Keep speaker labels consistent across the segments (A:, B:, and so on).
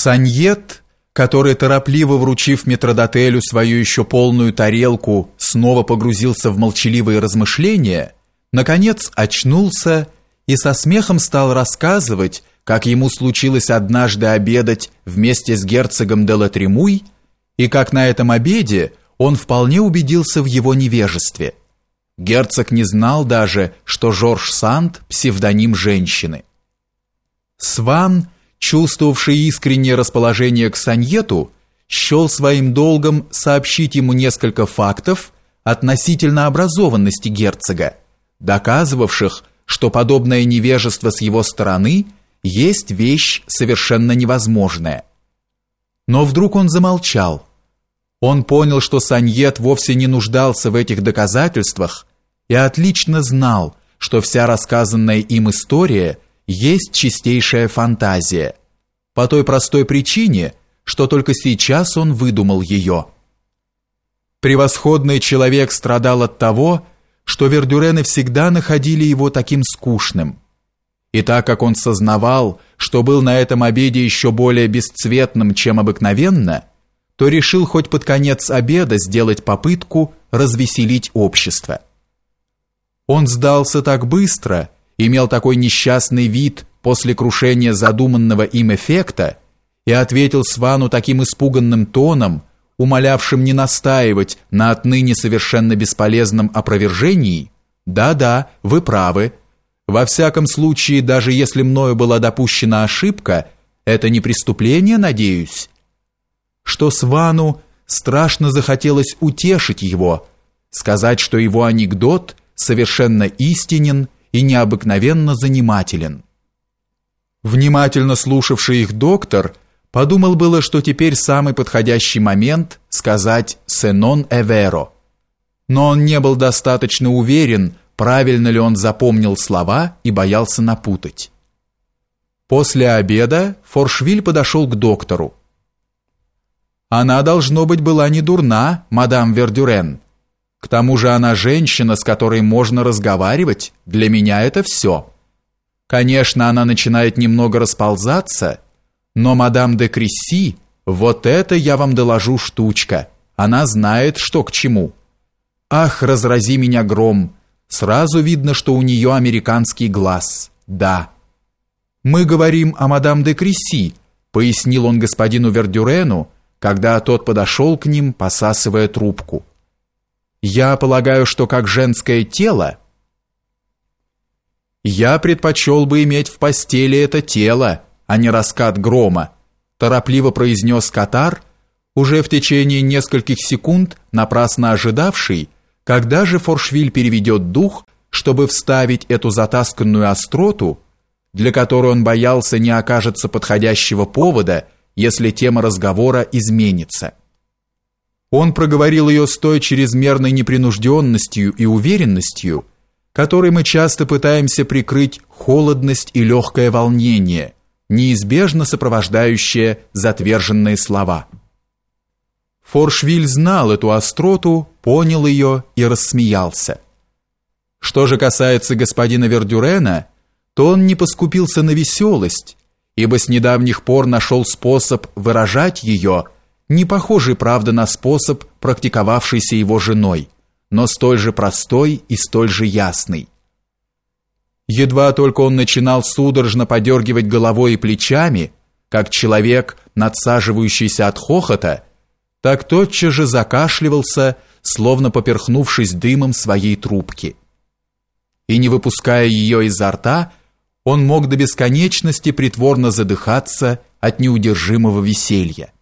A: Саньет, который, торопливо вручив метродотелю свою еще полную тарелку, снова погрузился в молчаливые размышления, наконец очнулся и со смехом стал рассказывать, как ему случилось однажды обедать вместе с герцогом де Латремуй, и как на этом обеде он вполне убедился в его невежестве. Герцог не знал даже, что Жорж Санд – псевдоним женщины. Сван – чувствовавший искреннее расположение к Саньету, счел своим долгом сообщить ему несколько фактов относительно образованности герцога, доказывавших, что подобное невежество с его стороны есть вещь совершенно невозможная. Но вдруг он замолчал. Он понял, что Саньет вовсе не нуждался в этих доказательствах и отлично знал, что вся рассказанная им история – есть чистейшая фантазия, по той простой причине, что только сейчас он выдумал ее. Превосходный человек страдал от того, что Вердюрены всегда находили его таким скучным. И так как он сознавал, что был на этом обеде еще более бесцветным, чем обыкновенно, то решил хоть под конец обеда сделать попытку развеселить общество. Он сдался так быстро, имел такой несчастный вид после крушения задуманного им эффекта и ответил Свану таким испуганным тоном, умолявшим не настаивать на отныне совершенно бесполезном опровержении, «Да-да, вы правы. Во всяком случае, даже если мною была допущена ошибка, это не преступление, надеюсь?» Что Свану страшно захотелось утешить его, сказать, что его анекдот совершенно истинен и необыкновенно занимателен. Внимательно слушавший их доктор подумал было, что теперь самый подходящий момент сказать «сенон эверо». Но он не был достаточно уверен, правильно ли он запомнил слова и боялся напутать. После обеда Форшвиль подошел к доктору. «Она, должно быть, была не дурна, мадам Вердюрен», к тому же она женщина, с которой можно разговаривать. Для меня это все. Конечно, она начинает немного расползаться, но мадам де Кресси, вот это я вам доложу штучка. Она знает, что к чему. Ах, разрази меня гром. Сразу видно, что у нее американский глаз. Да. Мы говорим о мадам де Кресси, пояснил он господину Вердюрену, когда тот подошел к ним, посасывая трубку. Я полагаю, что как женское тело я предпочел бы иметь в постели это тело, а не раскат грома, торопливо произнес Катар, уже в течение нескольких секунд напрасно ожидавший, когда же Форшвиль переведет дух, чтобы вставить эту затасканную остроту, для которой он боялся не окажется подходящего повода, если тема разговора изменится. Он проговорил ее с той чрезмерной непринужденностью и уверенностью, которой мы часто пытаемся прикрыть холодность и легкое волнение, неизбежно сопровождающее затверженные слова. Форшвиль знал эту остроту, понял ее и рассмеялся. Что же касается господина Вердюрена, то он не поскупился на веселость, ибо с недавних пор нашел способ выражать ее – не похожий, правда, на способ, практиковавшийся его женой, но столь же простой и столь же ясный. Едва только он начинал судорожно подергивать головой и плечами, как человек, надсаживающийся от хохота, так тотчас же закашливался, словно поперхнувшись дымом своей трубки. И не выпуская ее изо рта, он мог до бесконечности притворно задыхаться от неудержимого веселья.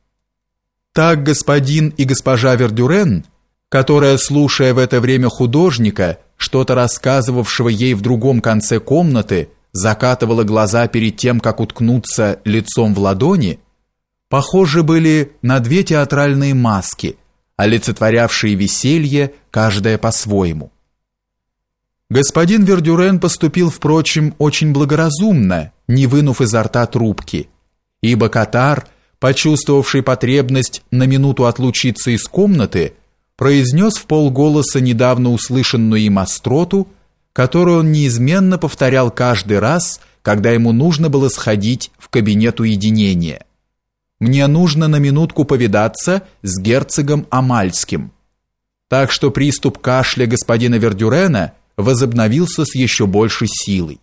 A: Так господин и госпожа Вердюрен, которая, слушая в это время художника, что-то рассказывавшего ей в другом конце комнаты, закатывала глаза перед тем, как уткнуться лицом в ладони, похожи были на две театральные маски, олицетворявшие веселье, каждая по-своему. Господин Вердюрен поступил, впрочем, очень благоразумно, не вынув изо рта трубки, ибо Катар – почувствовавший потребность на минуту отлучиться из комнаты, произнес в полголоса недавно услышанную им остроту, которую он неизменно повторял каждый раз, когда ему нужно было сходить в кабинет уединения. Мне нужно на минутку повидаться с герцогом Амальским. Так что приступ кашля господина Вердюрена возобновился с еще большей силой.